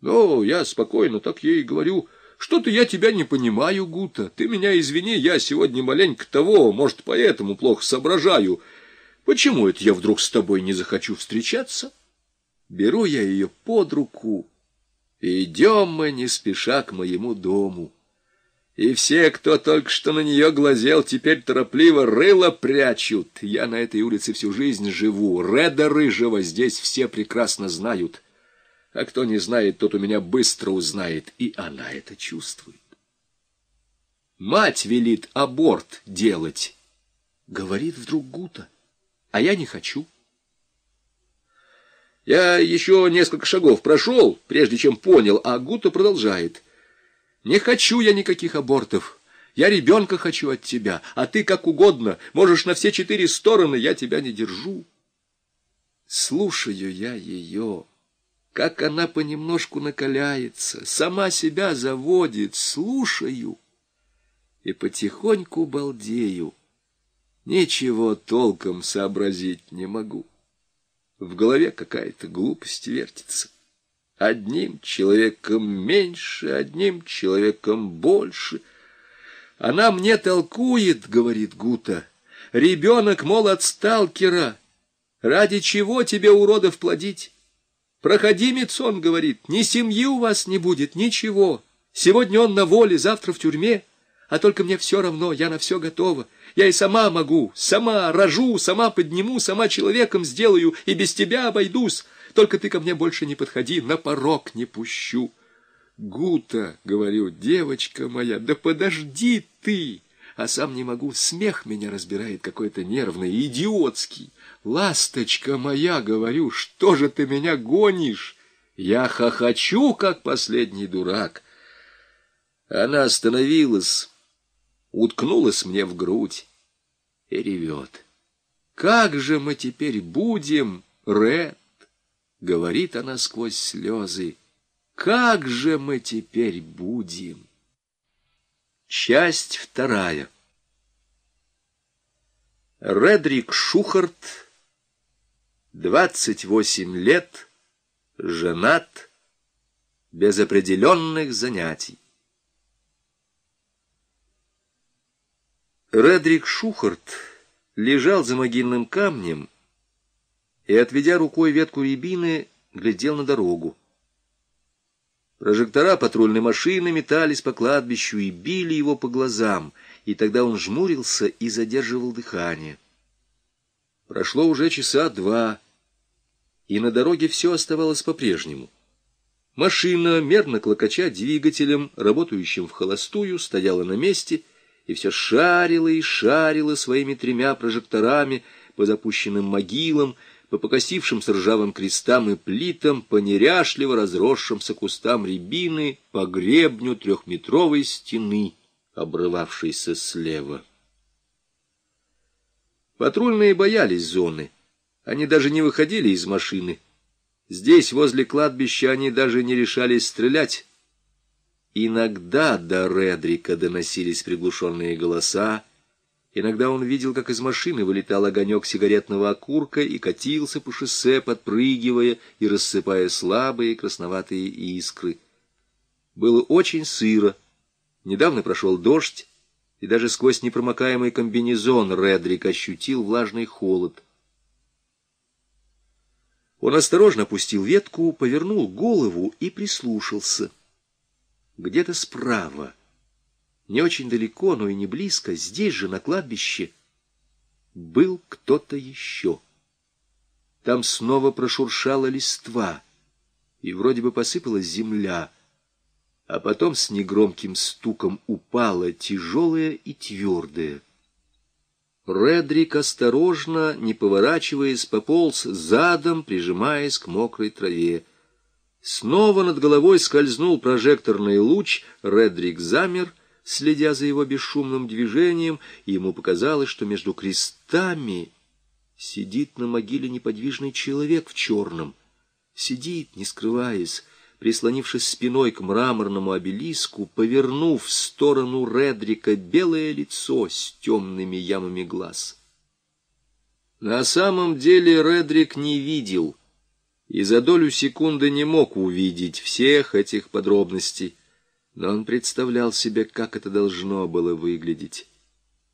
Ну, я спокойно так ей говорю. Что-то я тебя не понимаю, Гута. Ты меня извини, я сегодня маленько того, может, поэтому плохо соображаю. Почему это я вдруг с тобой не захочу встречаться? Беру я ее под руку. Идем мы не спеша к моему дому. И все, кто только что на нее глазел, теперь торопливо рыло прячут. Я на этой улице всю жизнь живу. Реда Рыжего здесь все прекрасно знают. А кто не знает, тот у меня быстро узнает. И она это чувствует. Мать велит аборт делать. Говорит вдруг Гута. А я не хочу. Я еще несколько шагов прошел, прежде чем понял, а Гута продолжает. Не хочу я никаких абортов. Я ребенка хочу от тебя, а ты как угодно. Можешь на все четыре стороны, я тебя не держу. Слушаю я ее, как она понемножку накаляется, сама себя заводит, слушаю и потихоньку балдею. Ничего толком сообразить не могу. В голове какая-то глупость вертится. Одним человеком меньше, одним человеком больше. Она мне толкует, говорит Гута. Ребенок, мол, от сталкера. Ради чего тебе, уродов, плодить? Проходимец, он говорит, ни семьи у вас не будет, ничего. Сегодня он на воле, завтра в тюрьме. А только мне все равно, я на все готова. Я и сама могу, сама рожу, сама подниму, сама человеком сделаю, и без тебя обойдусь. Только ты ко мне больше не подходи, на порог не пущу. Гута, говорю, девочка моя, да подожди ты! А сам не могу, смех меня разбирает какой-то нервный, идиотский. Ласточка моя, говорю, что же ты меня гонишь? Я хохочу, как последний дурак. Она остановилась, уткнулась мне в грудь и ревет. Как же мы теперь будем, Ред? — говорит она сквозь слезы. «Как же мы теперь будем?» Часть вторая. Редрик Шухарт, двадцать восемь лет, женат, без определенных занятий. Редрик Шухарт лежал за могильным камнем, и, отведя рукой ветку рябины, глядел на дорогу. Прожектора патрульной машины метались по кладбищу и били его по глазам, и тогда он жмурился и задерживал дыхание. Прошло уже часа два, и на дороге все оставалось по-прежнему. Машина, мерно клокоча двигателем, работающим в холостую, стояла на месте и все шарила и шарила своими тремя прожекторами по запущенным могилам, по покосившимся ржавым крестам и плитам, по неряшливо разросшимся кустам рябины, по гребню трехметровой стены, обрывавшейся слева. Патрульные боялись зоны. Они даже не выходили из машины. Здесь, возле кладбища, они даже не решались стрелять. Иногда до Редрика доносились приглушенные голоса, Иногда он видел, как из машины вылетал огонек сигаретного окурка и катился по шоссе, подпрыгивая и рассыпая слабые красноватые искры. Было очень сыро. Недавно прошел дождь, и даже сквозь непромокаемый комбинезон Редрик ощутил влажный холод. Он осторожно опустил ветку, повернул голову и прислушался. Где-то справа не очень далеко, но и не близко, здесь же, на кладбище, был кто-то еще. Там снова прошуршала листва, и вроде бы посыпалась земля, а потом с негромким стуком упала тяжелая и твердая. Редрик осторожно, не поворачиваясь, пополз задом, прижимаясь к мокрой траве. Снова над головой скользнул прожекторный луч, Редрик замер — следя за его бесшумным движением, и ему показалось, что между крестами сидит на могиле неподвижный человек в черном. Сидит, не скрываясь, прислонившись спиной к мраморному обелиску, повернув в сторону Редрика белое лицо с темными ямами глаз. На самом деле Редрик не видел и за долю секунды не мог увидеть всех этих подробностей, но он представлял себе, как это должно было выглядеть.